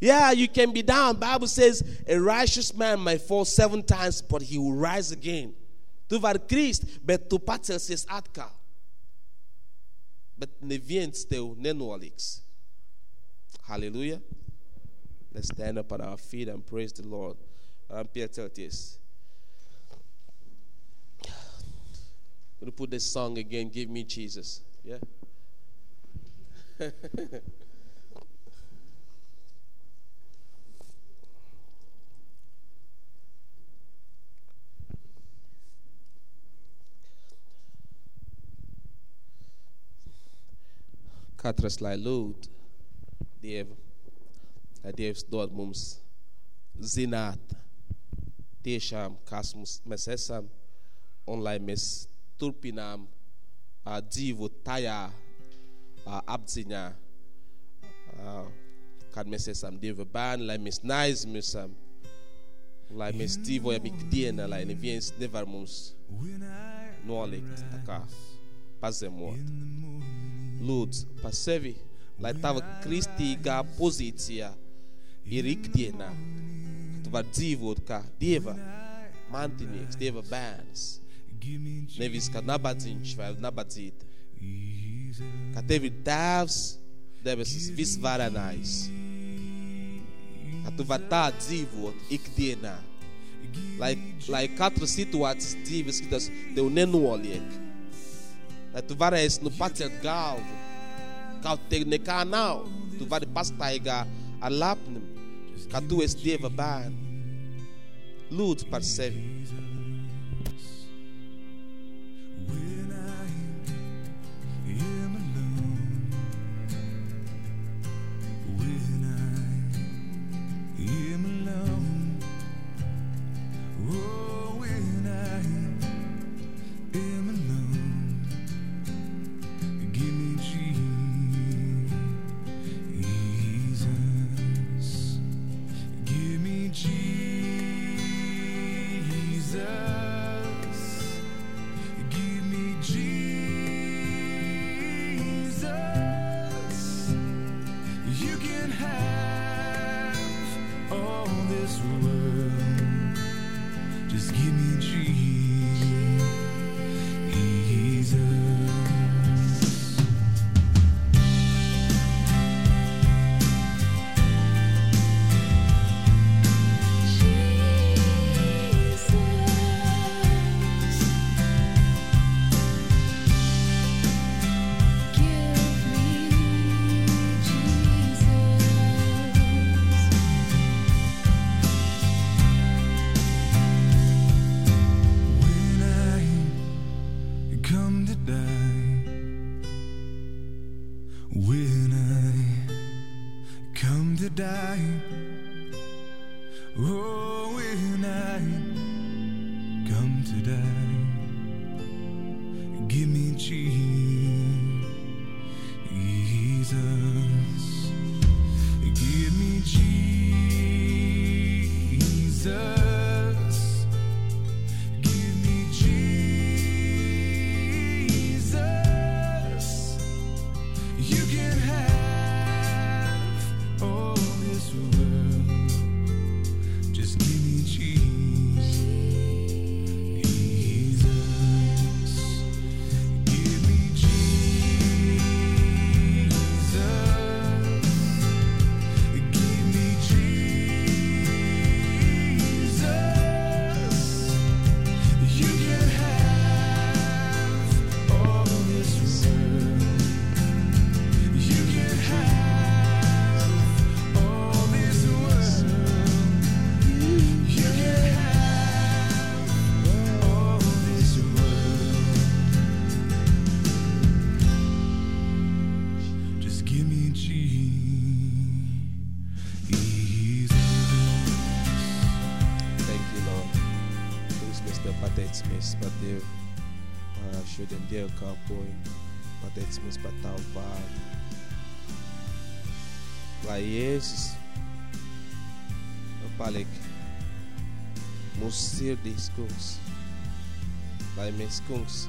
Speaker 2: Yeah, you can be down. Bible says a righteous man might fall seven times, but he will rise again. Tu var Christ, bet tu pacelsies atkal. Bet neviens tev nenoliks. Hallelujah. Let's stand up on our feet and praise the Lord. Um, I'm piecelties. I'm going to put this song again, Give Me Jesus. Yeah? Katras lai lūd Dievu, lai Dievs dod mums zināt tiešām, kas mums, mēs esam, un lai mēs turpinām uh, dzīvot tajā uh, apziņā, uh, kad mēs esam Dieva bērni, lai mēs neaizmirsam, lai mēs dzīvojam ikdienā, lai neviens nevar mums nolikt, tā kā pazemot. Lūdzu par sevi, lai tava kristīgā pozīcijā ir ikdienā, ka tu vari dzīvot kā Dieva mantinieks, Dieva bērns. Nevis kā nabadzīgs vai nabadzīta. Ka tev ir tēvs, debesis visvarenais. Ka tu vari tā dzīvot ikdienā. Lai, lai katra situācijas dzīves skatos tev nenoliek. Lai tu varēsi nu pacelt galvu. Kaut tev nekā nav. Tu vari pastaigā ar lapnim, ka tu esi Dieva bērni. Lūdzu par sevi. Tavu vārdu. Lai Jēzus paliek mūsu sirdīs, kungs. Lai mēs, kungs,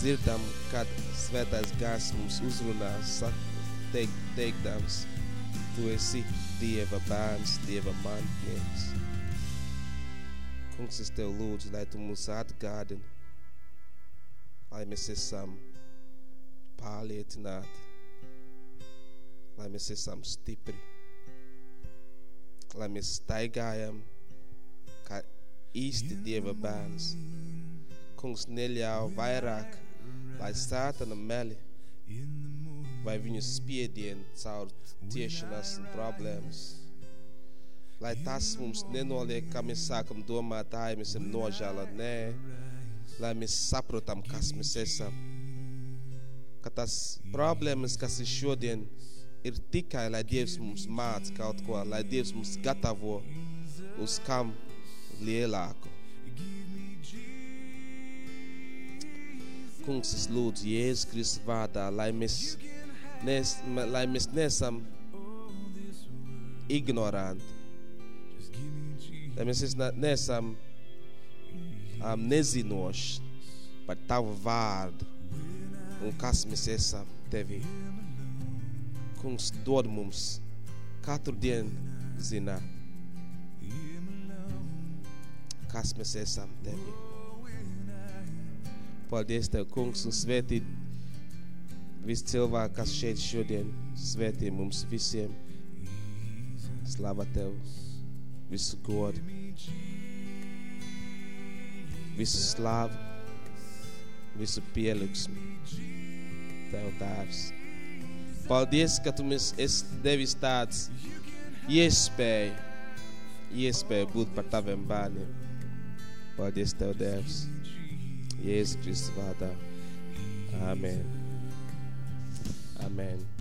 Speaker 2: dzirdam, kad svētais gars mums uzrunā, sak, teikt, teikdams,
Speaker 1: Tu esi Dieva bērns, Dieva mantnieks. Kungs, es Tev lūdzu, lai Tu mūs atgādini, lai mēs esam pārliecināti, lai mēs esam stipri, lai mēs staigājam kā īsti Dieva bērns. Kungs neļauj vairāk, lai sātana meli vai viņu spiedienu caur ciešanas un problēmas. Lai tas mums nenoliek, kā mēs sākam domāt, tā, ja mēs esam nožēla, nē, lai mēs saprotam, kas mēs esam. Ka tas problēmas, kas ir šodien, ir tikai, lai Dievs mums māca kaut ko, lai Dievs mums gatavo uz kam lielāku. Kungs, es lūdzu Jēzus Kristus vārdā, lai mēs, nes, lai mēs nesam ignoranti, lai mēs es- nesam um, nezinoši par Tavu vārdu un kas mēs esam Tevī. Kungs, dod mums katru dienu zināt, kas mēs esam Tevī. Paldies Tev, kungs, un svētī visi cilvēki, kas šeit šodien svētī mums visiem. Slava Tev, visu godu, visu slāvu, visu pieliksmi. Tev Tēvs. Paldies, ka Tu mums esi devis tāds iespēju, iespēju būt par Taviem bērniem. Paldies Tev, Dievs. Jēzus Kristus vārdā. Amen. Amen.